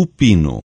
o pino.